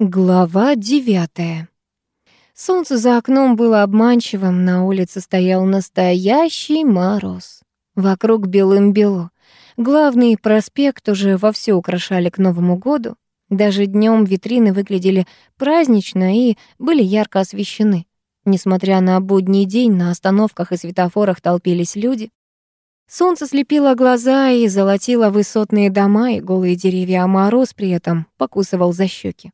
Глава девятая. Солнце за окном было обманчивым, на улице стоял настоящий мороз. Вокруг белым-бело. Главный проспект уже вовсю украшали к Новому году. Даже днем витрины выглядели празднично и были ярко освещены. Несмотря на будний день, на остановках и светофорах толпились люди. Солнце слепило глаза и золотило высотные дома и голые деревья, а мороз при этом покусывал за щеки.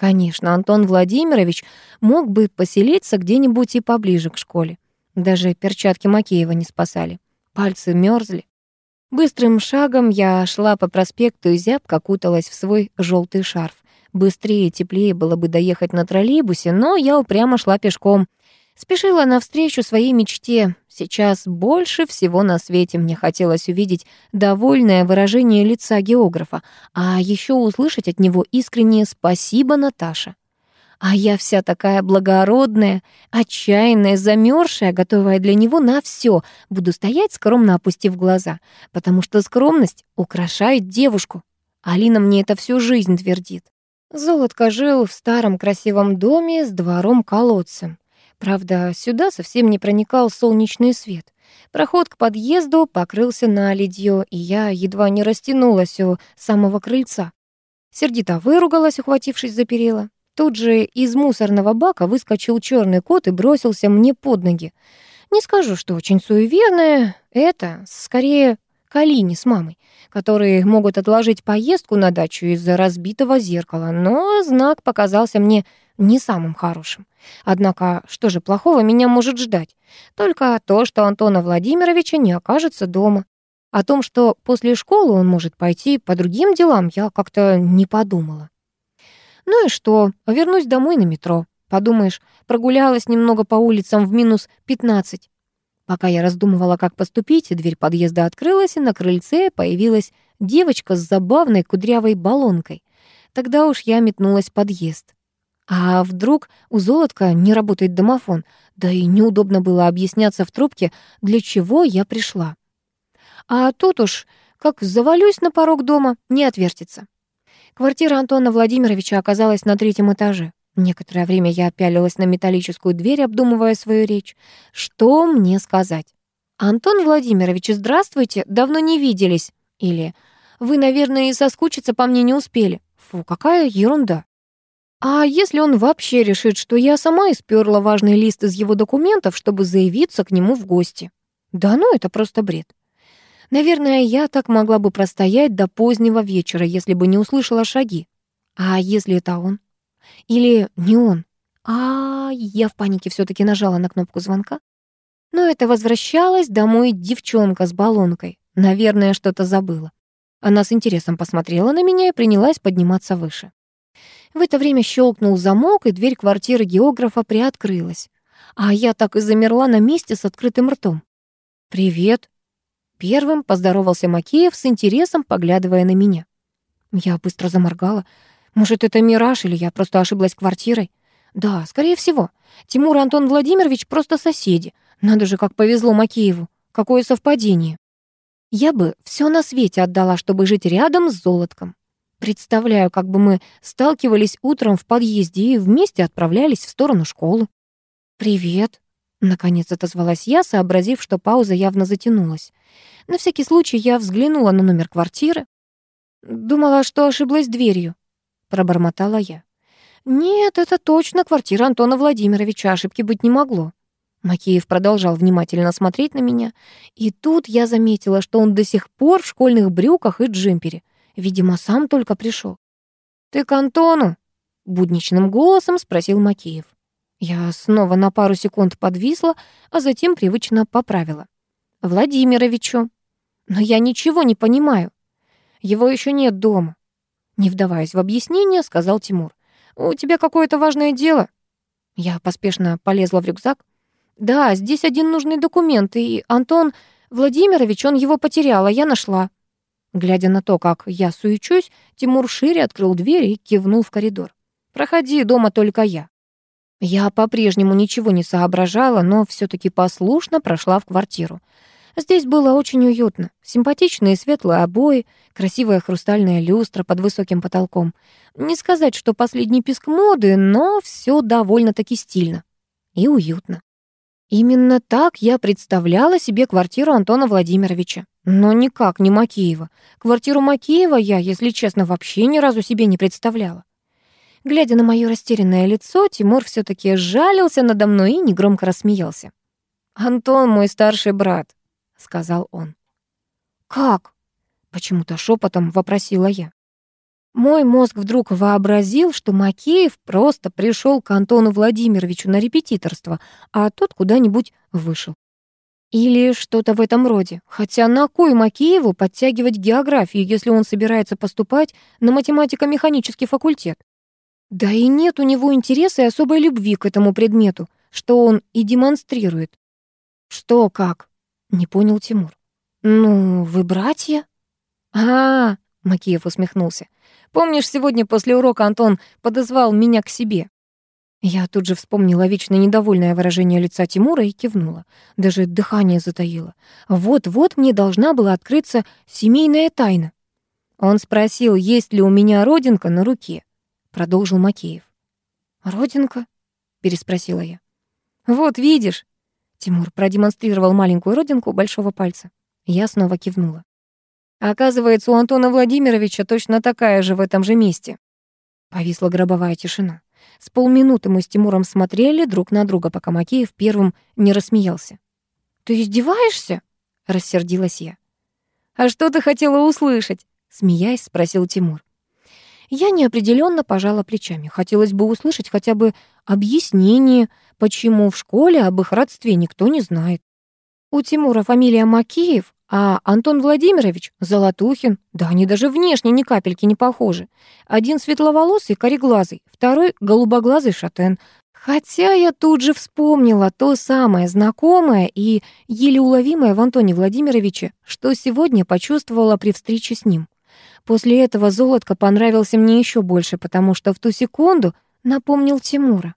Конечно, Антон Владимирович мог бы поселиться где-нибудь и поближе к школе. Даже перчатки Макеева не спасали. Пальцы мерзли. Быстрым шагом я шла по проспекту и зябко куталась в свой желтый шарф. Быстрее и теплее было бы доехать на троллейбусе, но я упрямо шла пешком — Спешила навстречу своей мечте. Сейчас больше всего на свете мне хотелось увидеть довольное выражение лица географа, а еще услышать от него искреннее «спасибо, Наташа». А я вся такая благородная, отчаянная, замерзшая, готовая для него на все, буду стоять, скромно опустив глаза, потому что скромность украшает девушку. Алина мне это всю жизнь твердит. Золотко жил в старом красивом доме с двором-колодцем. Правда, сюда совсем не проникал солнечный свет. Проход к подъезду покрылся наледью, и я едва не растянулась у самого крыльца. Сердито выругалась, ухватившись за перила. Тут же из мусорного бака выскочил черный кот и бросился мне под ноги. Не скажу, что очень суеверное, это скорее Калине с мамой, которые могут отложить поездку на дачу из-за разбитого зеркала, но знак показался мне не самым хорошим. Однако, что же плохого меня может ждать? Только то, что Антона Владимировича не окажется дома. О том, что после школы он может пойти по другим делам, я как-то не подумала. Ну и что, вернусь домой на метро. Подумаешь, прогулялась немного по улицам в минус 15. Пока я раздумывала, как поступить, дверь подъезда открылась, и на крыльце появилась девочка с забавной кудрявой баллонкой. Тогда уж я метнулась в подъезд. А вдруг у золотка не работает домофон? Да и неудобно было объясняться в трубке, для чего я пришла. А тут уж, как завалюсь на порог дома, не отвертится. Квартира Антона Владимировича оказалась на третьем этаже. Некоторое время я пялилась на металлическую дверь, обдумывая свою речь. Что мне сказать? «Антон Владимирович, здравствуйте, давно не виделись». Или «Вы, наверное, и соскучиться по мне не успели». Фу, какая ерунда. А если он вообще решит, что я сама испёрла важный лист из его документов, чтобы заявиться к нему в гости? Да ну, это просто бред. Наверное, я так могла бы простоять до позднего вечера, если бы не услышала шаги. А если это он? Или не он? А я в панике все таки нажала на кнопку звонка. Но это возвращалась домой девчонка с баллонкой. Наверное, что-то забыла. Она с интересом посмотрела на меня и принялась подниматься выше. В это время щелкнул замок, и дверь квартиры географа приоткрылась. А я так и замерла на месте с открытым ртом. «Привет». Первым поздоровался Макеев с интересом, поглядывая на меня. Я быстро заморгала. Может, это мираж, или я просто ошиблась квартирой? Да, скорее всего. Тимур и Антон Владимирович просто соседи. Надо же, как повезло Макееву. Какое совпадение. Я бы все на свете отдала, чтобы жить рядом с золотком. Представляю, как бы мы сталкивались утром в подъезде и вместе отправлялись в сторону школы. «Привет», — наконец отозвалась я, сообразив, что пауза явно затянулась. На всякий случай я взглянула на номер квартиры. «Думала, что ошиблась дверью», — пробормотала я. «Нет, это точно квартира Антона Владимировича, ошибки быть не могло». Макеев продолжал внимательно смотреть на меня, и тут я заметила, что он до сих пор в школьных брюках и джемпере. Видимо, сам только пришел. «Ты к Антону?» — будничным голосом спросил Макеев. Я снова на пару секунд подвисла, а затем привычно поправила. «Владимировичу». «Но я ничего не понимаю. Его еще нет дома». Не вдаваясь в объяснение, сказал Тимур. «У тебя какое-то важное дело?» Я поспешно полезла в рюкзак. «Да, здесь один нужный документ, и Антон Владимирович, он его потерял, а я нашла». Глядя на то, как я суечусь, Тимур шире открыл дверь и кивнул в коридор. «Проходи, дома только я». Я по-прежнему ничего не соображала, но все таки послушно прошла в квартиру. Здесь было очень уютно. Симпатичные светлые обои, красивая хрустальная люстра под высоким потолком. Не сказать, что последний писк моды, но все довольно-таки стильно и уютно. Именно так я представляла себе квартиру Антона Владимировича. Но никак не Макеева. Квартиру Макеева я, если честно, вообще ни разу себе не представляла. Глядя на моё растерянное лицо, Тимур все таки жалился надо мной и негромко рассмеялся. «Антон мой старший брат», — сказал он. «Как?» — почему-то шепотом вопросила я. Мой мозг вдруг вообразил, что Макеев просто пришел к Антону Владимировичу на репетиторство, а тот куда-нибудь вышел. Или что-то в этом роде. Хотя на кой Макееву подтягивать географию, если он собирается поступать на математико-механический факультет? Да и нет у него интереса и особой любви к этому предмету, что он и демонстрирует. «Что как?» — не понял Тимур. «Ну, вы братья?» «А, -а, -а Макеев усмехнулся. «Помнишь, сегодня после урока Антон подозвал меня к себе?» Я тут же вспомнила вечно недовольное выражение лица Тимура и кивнула. Даже дыхание затаило. Вот-вот мне должна была открыться семейная тайна. Он спросил, есть ли у меня родинка на руке продолжил Макеев. «Родинка?» — переспросила я. «Вот видишь!» Тимур продемонстрировал маленькую родинку большого пальца. Я снова кивнула. Оказывается, у Антона Владимировича точно такая же в этом же месте. Повисла гробовая тишина. С полминуты мы с Тимуром смотрели друг на друга, пока Макеев первым не рассмеялся. «Ты издеваешься?» — рассердилась я. «А что ты хотела услышать?» — смеясь, спросил Тимур. Я неопределенно пожала плечами. Хотелось бы услышать хотя бы объяснение, почему в школе об их родстве никто не знает. У Тимура фамилия Макеев, а Антон Владимирович — Золотухин. Да они даже внешне ни капельки не похожи. Один светловолосый, кореглазый, второй — голубоглазый шатен. Хотя я тут же вспомнила то самое знакомое и еле уловимое в Антоне Владимировиче, что сегодня почувствовала при встрече с ним. После этого золотко понравился мне еще больше, потому что в ту секунду напомнил Тимура.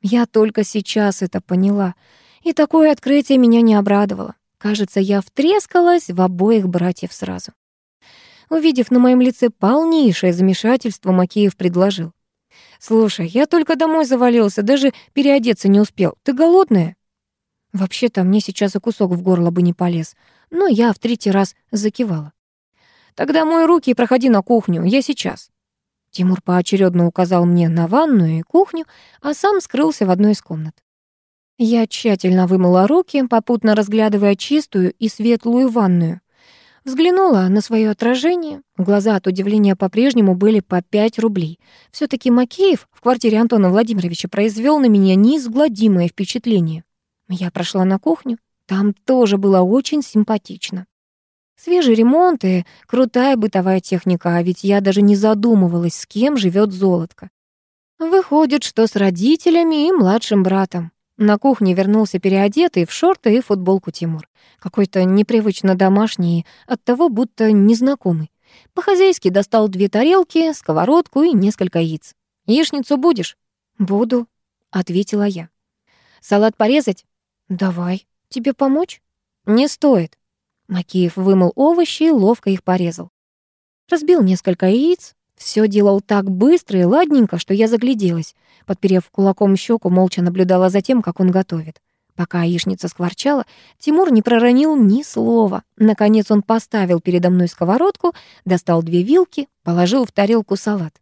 Я только сейчас это поняла, и такое открытие меня не обрадовало. Кажется, я втрескалась в обоих братьев сразу. Увидев на моем лице полнейшее замешательство, Макеев предложил. «Слушай, я только домой завалился, даже переодеться не успел. Ты голодная?» Вообще-то мне сейчас и кусок в горло бы не полез, но я в третий раз закивала. Тогда мой руки и проходи на кухню, я сейчас». Тимур поочередно указал мне на ванную и кухню, а сам скрылся в одной из комнат. Я тщательно вымыла руки, попутно разглядывая чистую и светлую ванную. Взглянула на свое отражение. Глаза от удивления по-прежнему были по 5 рублей. все таки Макеев в квартире Антона Владимировича произвел на меня неизгладимое впечатление. Я прошла на кухню. Там тоже было очень симпатично. Свежий ремонт и крутая бытовая техника, а ведь я даже не задумывалась, с кем живет Золотко. Выходит, что с родителями и младшим братом. На кухне вернулся переодетый в шорты и футболку Тимур. Какой-то непривычно домашний, оттого будто незнакомый. По-хозяйски достал две тарелки, сковородку и несколько яиц. «Яичницу будешь?» «Буду», — ответила я. «Салат порезать?» «Давай. Тебе помочь?» «Не стоит». Макеев вымыл овощи и ловко их порезал. Разбил несколько яиц, все делал так быстро и ладненько, что я загляделась. Подперев кулаком щеку, молча наблюдала за тем, как он готовит. Пока яичница скворчала, Тимур не проронил ни слова. Наконец он поставил передо мной сковородку, достал две вилки, положил в тарелку салат.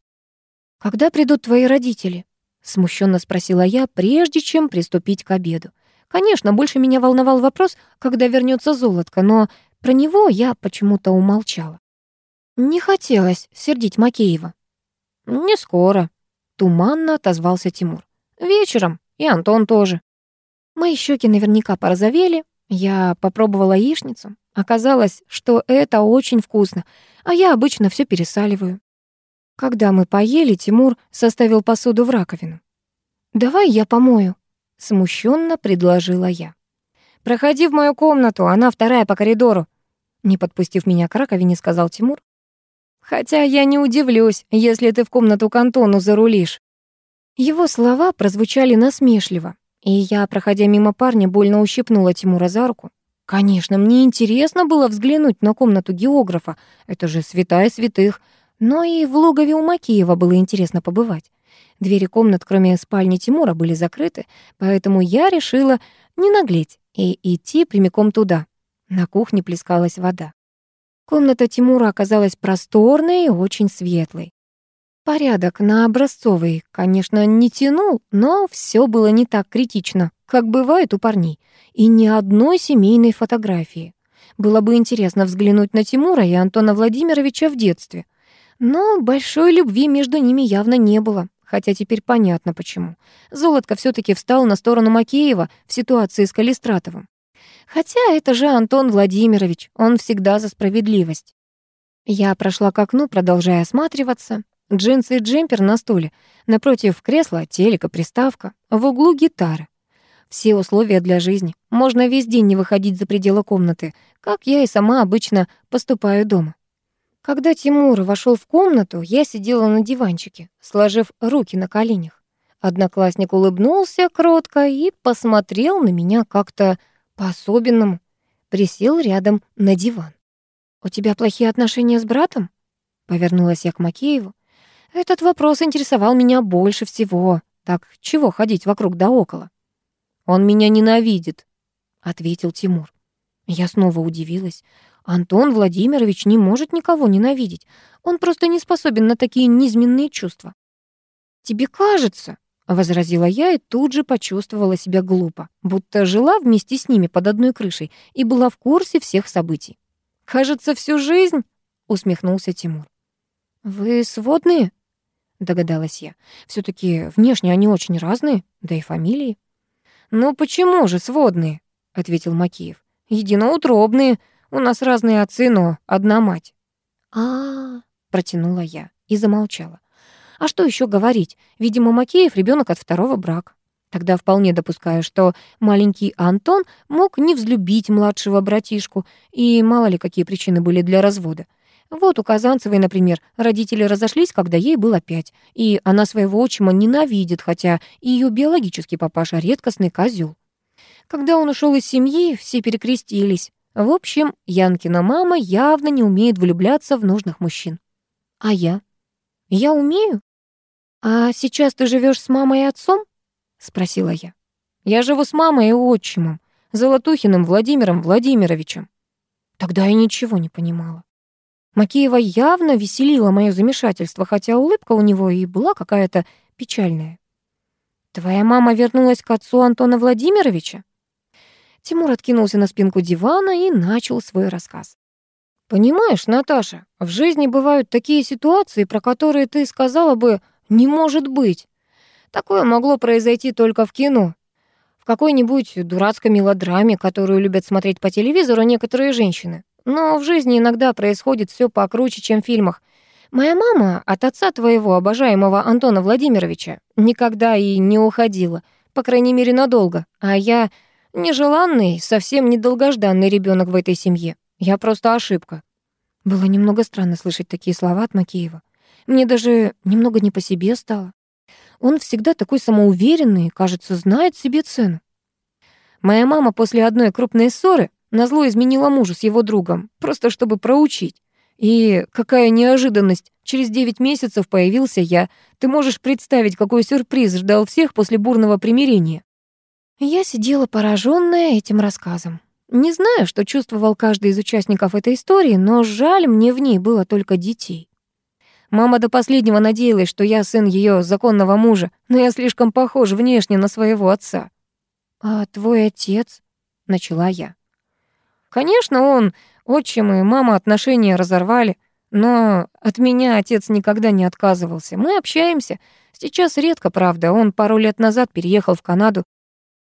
«Когда придут твои родители?» — смущенно спросила я, прежде чем приступить к обеду. Конечно, больше меня волновал вопрос, когда вернется золотко, но про него я почему-то умолчала. Не хотелось сердить Макеева. «Не скоро», — туманно отозвался Тимур. «Вечером, и Антон тоже». Мои щеки наверняка порозовели. Я попробовала яичницу. Оказалось, что это очень вкусно, а я обычно все пересаливаю. Когда мы поели, Тимур составил посуду в раковину. «Давай я помою», Смущенно предложила я. «Проходи в мою комнату, она вторая по коридору», не подпустив меня к раковине, сказал Тимур. «Хотя я не удивлюсь, если ты в комнату к Антону зарулишь». Его слова прозвучали насмешливо, и я, проходя мимо парня, больно ущипнула Тимура за руку. Конечно, мне интересно было взглянуть на комнату географа. Это же святая святых. Но и в логове у Макеева было интересно побывать. Двери комнат, кроме спальни Тимура, были закрыты, поэтому я решила не наглеть и идти прямиком туда. На кухне плескалась вода. Комната Тимура оказалась просторной и очень светлой. Порядок на образцовый, конечно, не тянул, но все было не так критично, как бывает у парней, и ни одной семейной фотографии. Было бы интересно взглянуть на Тимура и Антона Владимировича в детстве. Но большой любви между ними явно не было. Хотя теперь понятно почему. Золотко все таки встал на сторону Макеева в ситуации с Калистратовым. Хотя это же Антон Владимирович, он всегда за справедливость. Я прошла к окну, продолжая осматриваться. Джинсы и джемпер на стуле. Напротив кресла телека, приставка. В углу гитара. Все условия для жизни. Можно весь день не выходить за пределы комнаты, как я и сама обычно поступаю дома. Когда Тимур вошел в комнату, я сидела на диванчике, сложив руки на коленях. Одноклассник улыбнулся кротко и посмотрел на меня как-то по-особенному. Присел рядом на диван. «У тебя плохие отношения с братом?» Повернулась я к Макееву. Этот вопрос интересовал меня больше всего. Так чего ходить вокруг да около? «Он меня ненавидит», — ответил Тимур. Я снова удивилась. Антон Владимирович не может никого ненавидеть. Он просто не способен на такие низменные чувства. «Тебе кажется», — возразила я и тут же почувствовала себя глупо, будто жила вместе с ними под одной крышей и была в курсе всех событий. «Кажется, всю жизнь», — усмехнулся Тимур. «Вы сводные?» — догадалась я. все таки внешне они очень разные, да и фамилии». «Ну почему же сводные?» — ответил Макеев. «Единоутробные. У нас разные отцы, но одна мать». А, протянула я и замолчала. А что еще говорить? Видимо, Макеев ребенок от второго брака. Тогда вполне допускаю, что маленький Антон мог не взлюбить младшего братишку, и мало ли какие причины были для развода. Вот у Казанцевой, например, родители разошлись, когда ей было пять, и она своего отчима ненавидит, хотя ее биологический папаша редкостный козел. Когда он ушел из семьи, все перекрестились. В общем, Янкина мама явно не умеет влюбляться в нужных мужчин. А я? Я умею? А сейчас ты живешь с мамой и отцом? Спросила я. Я живу с мамой и отчимом, Золотухиным Владимиром Владимировичем. Тогда я ничего не понимала. Макеева явно веселила мое замешательство, хотя улыбка у него и была какая-то печальная. «Твоя мама вернулась к отцу Антона Владимировича?» Тимур откинулся на спинку дивана и начал свой рассказ. «Понимаешь, Наташа, в жизни бывают такие ситуации, про которые ты сказала бы «не может быть». Такое могло произойти только в кино. В какой-нибудь дурацкой мелодраме, которую любят смотреть по телевизору некоторые женщины. Но в жизни иногда происходит все покруче, чем в фильмах. Моя мама от отца твоего, обожаемого Антона Владимировича, никогда и не уходила, по крайней мере, надолго, а я Нежеланный, совсем недолгожданный ребенок в этой семье. Я просто ошибка. Было немного странно слышать такие слова от Макеева. Мне даже немного не по себе стало. Он всегда такой самоуверенный, кажется, знает себе цену. Моя мама после одной крупной ссоры назло изменила мужу с его другом, просто чтобы проучить. И какая неожиданность, через девять месяцев появился я. Ты можешь представить, какой сюрприз ждал всех после бурного примирения. Я сидела пораженная этим рассказом. Не знаю, что чувствовал каждый из участников этой истории, но жаль мне в ней было только детей. Мама до последнего надеялась, что я сын ее законного мужа, но я слишком похож внешне на своего отца. «А твой отец?» — начала я. Конечно, он, отчим и мама отношения разорвали, но от меня отец никогда не отказывался. Мы общаемся. Сейчас редко, правда. Он пару лет назад переехал в Канаду,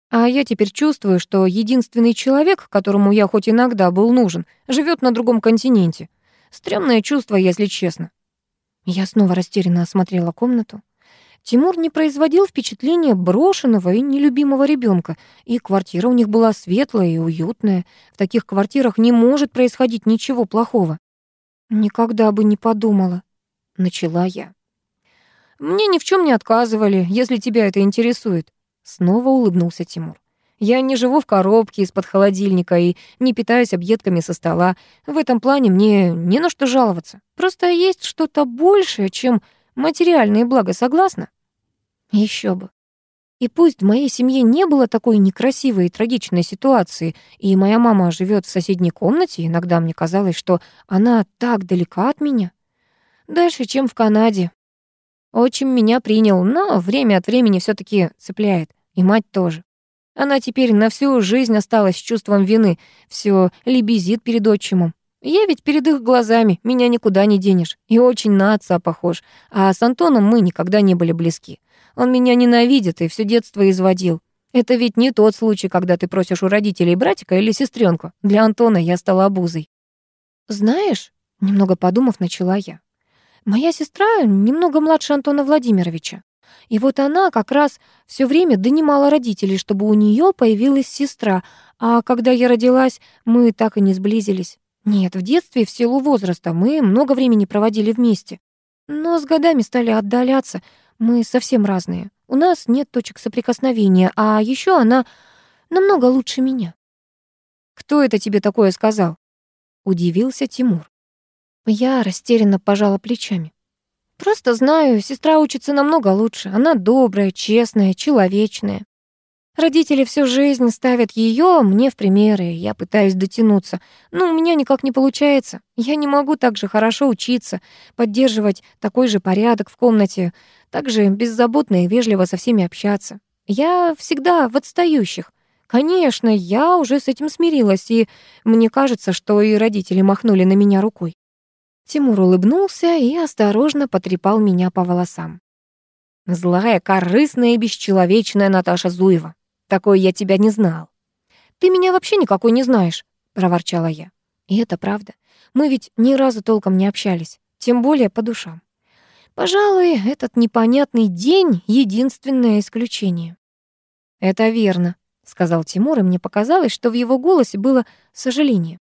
а я теперь чувствую, что единственный человек, которому я хоть иногда был нужен, живет на другом континенте. Стрёмное чувство, если честно. Я снова растерянно осмотрела комнату. Тимур не производил впечатления брошенного и нелюбимого ребенка, и квартира у них была светлая и уютная. В таких квартирах не может происходить ничего плохого. «Никогда бы не подумала», — начала я. «Мне ни в чем не отказывали, если тебя это интересует», Снова улыбнулся Тимур. Я не живу в коробке из-под холодильника и не питаюсь объедками со стола. В этом плане мне не на что жаловаться. Просто есть что-то большее, чем материальные блага, согласна? Еще бы. И пусть в моей семье не было такой некрасивой и трагичной ситуации, и моя мама живет в соседней комнате, иногда мне казалось, что она так далека от меня. Дальше, чем в Канаде. Очень меня принял, но время от времени все таки цепляет. И мать тоже. Она теперь на всю жизнь осталась с чувством вины, все лебезит перед отчимом. Я ведь перед их глазами, меня никуда не денешь. И очень на отца похож. А с Антоном мы никогда не были близки. Он меня ненавидит и все детство изводил. Это ведь не тот случай, когда ты просишь у родителей братика или сестренку. Для Антона я стала обузой. Знаешь, немного подумав, начала я. Моя сестра немного младше Антона Владимировича. И вот она как раз все время донимала родителей, чтобы у нее появилась сестра, а когда я родилась, мы так и не сблизились. Нет, в детстве, в силу возраста, мы много времени проводили вместе. Но с годами стали отдаляться, мы совсем разные. У нас нет точек соприкосновения, а еще она намного лучше меня. «Кто это тебе такое сказал?» — удивился Тимур. Я растерянно пожала плечами. Просто знаю, сестра учится намного лучше. Она добрая, честная, человечная. Родители всю жизнь ставят ее мне в примеры, я пытаюсь дотянуться, но у меня никак не получается. Я не могу так же хорошо учиться, поддерживать такой же порядок в комнате, так же беззаботно и вежливо со всеми общаться. Я всегда в отстающих. Конечно, я уже с этим смирилась, и мне кажется, что и родители махнули на меня рукой. Тимур улыбнулся и осторожно потрепал меня по волосам. «Злая, корыстная и бесчеловечная Наташа Зуева. Такой я тебя не знал». «Ты меня вообще никакой не знаешь», — проворчала я. И это правда. Мы ведь ни разу толком не общались, тем более по душам. Пожалуй, этот непонятный день — единственное исключение. «Это верно», — сказал Тимур, и мне показалось, что в его голосе было сожаление.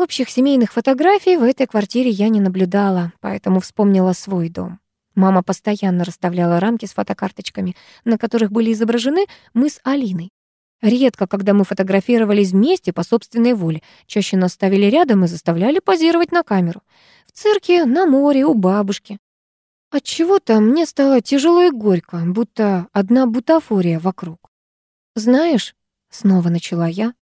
Общих семейных фотографий в этой квартире я не наблюдала, поэтому вспомнила свой дом. Мама постоянно расставляла рамки с фотокарточками, на которых были изображены мы с Алиной. Редко, когда мы фотографировались вместе по собственной воле, чаще нас ставили рядом и заставляли позировать на камеру. В цирке, на море, у бабушки. От чего то мне стало тяжело и горько, будто одна бутафория вокруг. «Знаешь», — снова начала я,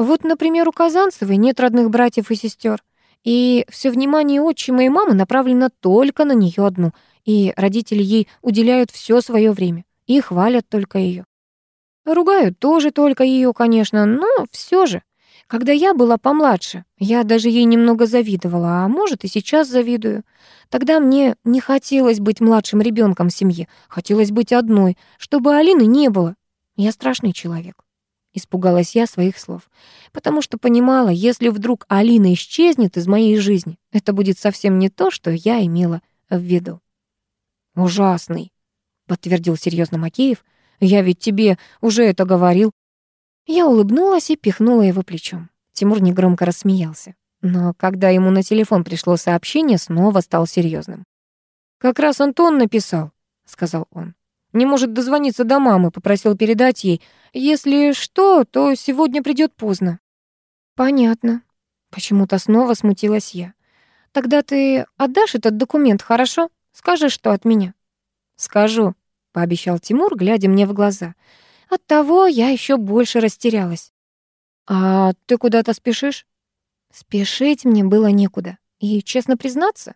вот, например, у Казанцевой нет родных братьев и сестер, и все внимание отчима и мамы направлено только на нее одну, и родители ей уделяют все свое время и хвалят только ее. Ругают тоже только ее, конечно, но все же. Когда я была помладше, я даже ей немного завидовала, а может и сейчас завидую. Тогда мне не хотелось быть младшим ребенком в семье, хотелось быть одной, чтобы Алины не было. Я страшный человек. Испугалась я своих слов, потому что понимала, если вдруг Алина исчезнет из моей жизни, это будет совсем не то, что я имела в виду. «Ужасный», — подтвердил серьезно Макеев. «Я ведь тебе уже это говорил». Я улыбнулась и пихнула его плечом. Тимур негромко рассмеялся. Но когда ему на телефон пришло сообщение, снова стал серьезным. «Как раз Антон написал», — сказал он. Не может дозвониться до мамы, попросил передать ей. Если что, то сегодня придет поздно. Понятно. Почему-то снова смутилась я. Тогда ты отдашь этот документ, хорошо? Скажешь, что от меня. Скажу, пообещал Тимур, глядя мне в глаза. Оттого я еще больше растерялась. А ты куда-то спешишь? Спешить мне было некуда. И, честно признаться,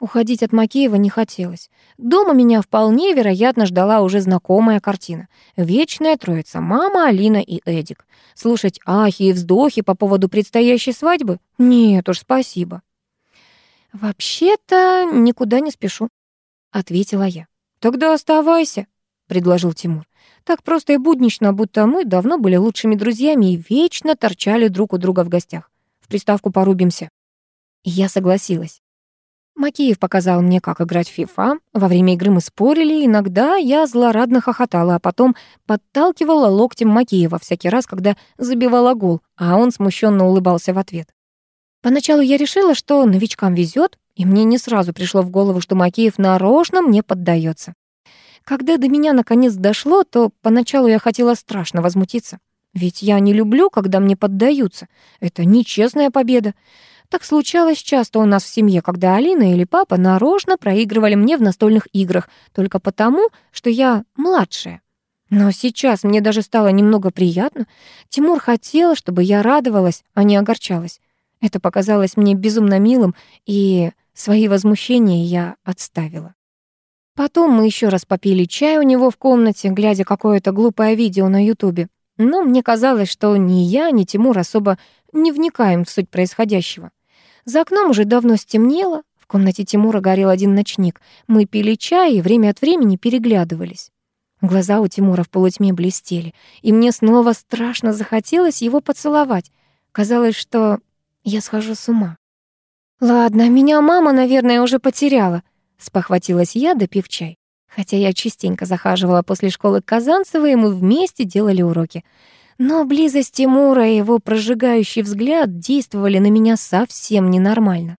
Уходить от Макеева не хотелось. Дома меня вполне вероятно ждала уже знакомая картина. Вечная троица — мама, Алина и Эдик. Слушать ахи и вздохи по поводу предстоящей свадьбы? Нет уж, спасибо. «Вообще-то никуда не спешу», — ответила я. «Тогда оставайся», — предложил Тимур. Так просто и буднично, будто мы давно были лучшими друзьями и вечно торчали друг у друга в гостях. В приставку порубимся. Я согласилась. Макеев показал мне, как играть в FIFA. Во время игры мы спорили, иногда я злорадно хохотала, а потом подталкивала локтем Макеева всякий раз, когда забивала гол, а он смущенно улыбался в ответ. Поначалу я решила, что новичкам везет, и мне не сразу пришло в голову, что Макеев нарочно мне поддается. Когда до меня наконец дошло, то поначалу я хотела страшно возмутиться. Ведь я не люблю, когда мне поддаются. Это нечестная победа. Так случалось часто у нас в семье, когда Алина или папа нарочно проигрывали мне в настольных играх только потому, что я младшая. Но сейчас мне даже стало немного приятно. Тимур хотел, чтобы я радовалась, а не огорчалась. Это показалось мне безумно милым, и свои возмущения я отставила. Потом мы еще раз попили чай у него в комнате, глядя какое-то глупое видео на Ютубе. Но мне казалось, что ни я, ни Тимур особо не вникаем в суть происходящего. За окном уже давно стемнело, в комнате Тимура горел один ночник. Мы пили чай и время от времени переглядывались. Глаза у Тимура в полутьме блестели, и мне снова страшно захотелось его поцеловать. Казалось, что я схожу с ума. «Ладно, меня мама, наверное, уже потеряла», — спохватилась я, допив чай. Хотя я частенько захаживала после школы к Казанцевой, и мы вместе делали уроки. Но близость Тимура и его прожигающий взгляд действовали на меня совсем ненормально.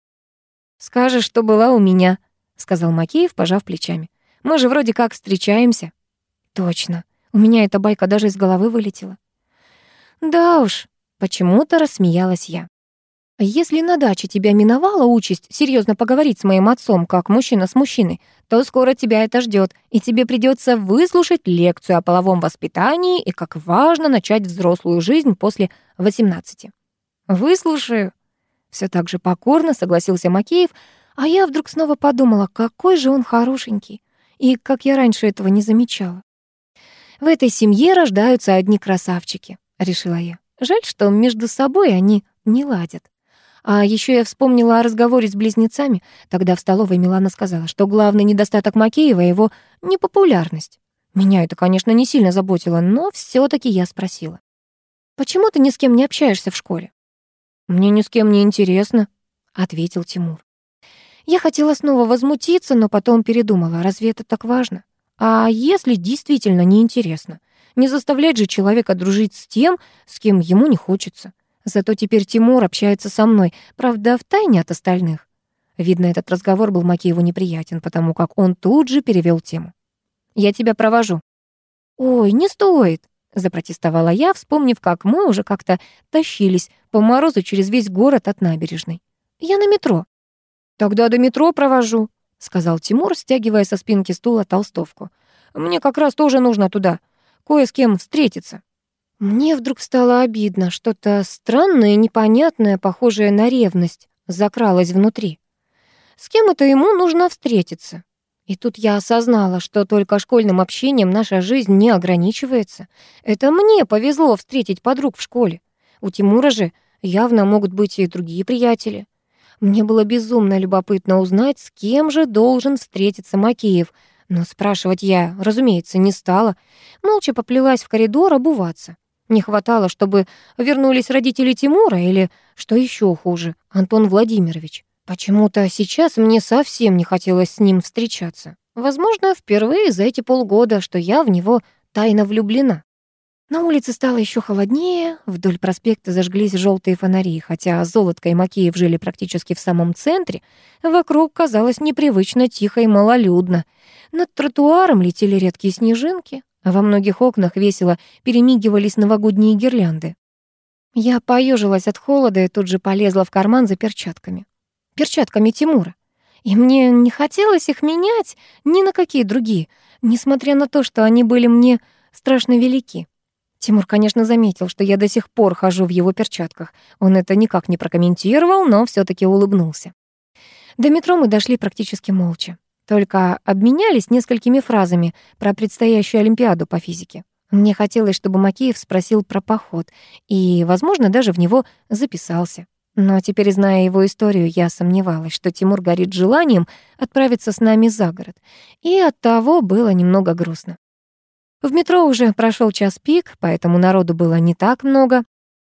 «Скажешь, что была у меня», — сказал Макеев, пожав плечами. «Мы же вроде как встречаемся». «Точно. У меня эта байка даже из головы вылетела». «Да уж», — почему-то рассмеялась я. Если на даче тебя миновала участь серьезно поговорить с моим отцом, как мужчина с мужчиной, то скоро тебя это ждет, и тебе придется выслушать лекцию о половом воспитании и как важно начать взрослую жизнь после 18. Выслушаю. Все так же покорно согласился Макеев, а я вдруг снова подумала, какой же он хорошенький, и как я раньше этого не замечала. В этой семье рождаются одни красавчики, решила я. Жаль, что между собой они не ладят. А еще я вспомнила о разговоре с близнецами. Тогда в столовой Милана сказала, что главный недостаток Макеева — его непопулярность. Меня это, конечно, не сильно заботило, но все таки я спросила. «Почему ты ни с кем не общаешься в школе?» «Мне ни с кем не интересно», — ответил Тимур. Я хотела снова возмутиться, но потом передумала, разве это так важно? А если действительно неинтересно? Не заставлять же человека дружить с тем, с кем ему не хочется. Зато теперь Тимур общается со мной, правда, в тайне от остальных. Видно, этот разговор был Макееву неприятен, потому как он тут же перевел тему. «Я тебя провожу». «Ой, не стоит», — запротестовала я, вспомнив, как мы уже как-то тащились по морозу через весь город от набережной. «Я на метро». «Тогда до метро провожу», — сказал Тимур, стягивая со спинки стула толстовку. «Мне как раз тоже нужно туда. Кое с кем встретиться». Мне вдруг стало обидно, что-то странное, непонятное, похожее на ревность, закралось внутри. С кем это ему нужно встретиться? И тут я осознала, что только школьным общением наша жизнь не ограничивается. Это мне повезло встретить подруг в школе. У Тимура же явно могут быть и другие приятели. Мне было безумно любопытно узнать, с кем же должен встретиться Макеев, но спрашивать я, разумеется, не стала. Молча поплелась в коридор обуваться. Не хватало, чтобы вернулись родители Тимура или, что еще хуже, Антон Владимирович. Почему-то сейчас мне совсем не хотелось с ним встречаться. Возможно, впервые за эти полгода, что я в него тайно влюблена. На улице стало еще холоднее, вдоль проспекта зажглись желтые фонари, хотя Золотко и Макеев жили практически в самом центре, вокруг казалось непривычно тихо и малолюдно. Над тротуаром летели редкие снежинки, а во многих окнах весело перемигивались новогодние гирлянды. Я поежилась от холода и тут же полезла в карман за перчатками. Перчатками Тимура. И мне не хотелось их менять ни на какие другие, несмотря на то, что они были мне страшно велики. Тимур, конечно, заметил, что я до сих пор хожу в его перчатках. Он это никак не прокомментировал, но все таки улыбнулся. До метро мы дошли практически молча. Только обменялись несколькими фразами про предстоящую Олимпиаду по физике. Мне хотелось, чтобы Макеев спросил про поход и, возможно, даже в него записался. Но теперь, зная его историю, я сомневалась, что Тимур горит желанием отправиться с нами за город. И оттого было немного грустно. В метро уже прошел час пик, поэтому народу было не так много.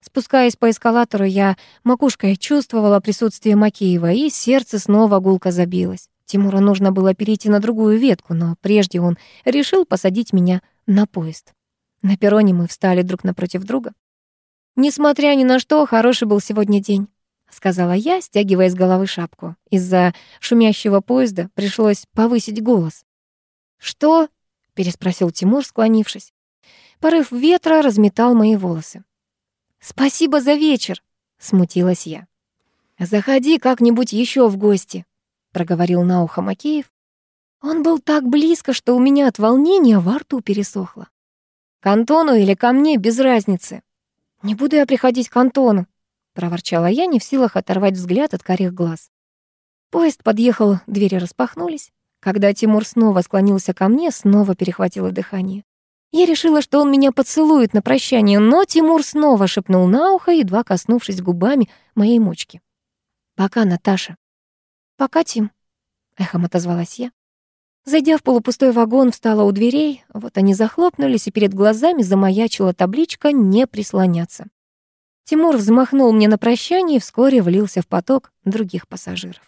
Спускаясь по эскалатору, я макушкой чувствовала присутствие Макеева, и сердце снова гулко забилось. Тимуру нужно было перейти на другую ветку, но прежде он решил посадить меня на поезд. На перроне мы встали друг напротив друга. «Несмотря ни на что, хороший был сегодня день», — сказала я, стягивая с головы шапку. Из-за шумящего поезда пришлось повысить голос. «Что?» —— переспросил Тимур, склонившись. Порыв ветра разметал мои волосы. «Спасибо за вечер», — смутилась я. «Заходи как-нибудь еще в гости», — проговорил на ухо Макеев. Он был так близко, что у меня от волнения во рту пересохло. «К Антону или ко мне, без разницы». «Не буду я приходить к Антону», — проворчала я, не в силах оторвать взгляд от карих глаз. Поезд подъехал, двери распахнулись. Когда Тимур снова склонился ко мне, снова перехватило дыхание. Я решила, что он меня поцелует на прощание, но Тимур снова шепнул на ухо, едва коснувшись губами моей мочки. «Пока, Наташа». «Пока, Тим», — эхом отозвалась я. Зайдя в полупустой вагон, встала у дверей. Вот они захлопнулись, и перед глазами замаячила табличка «Не прислоняться». Тимур взмахнул мне на прощание и вскоре влился в поток других пассажиров.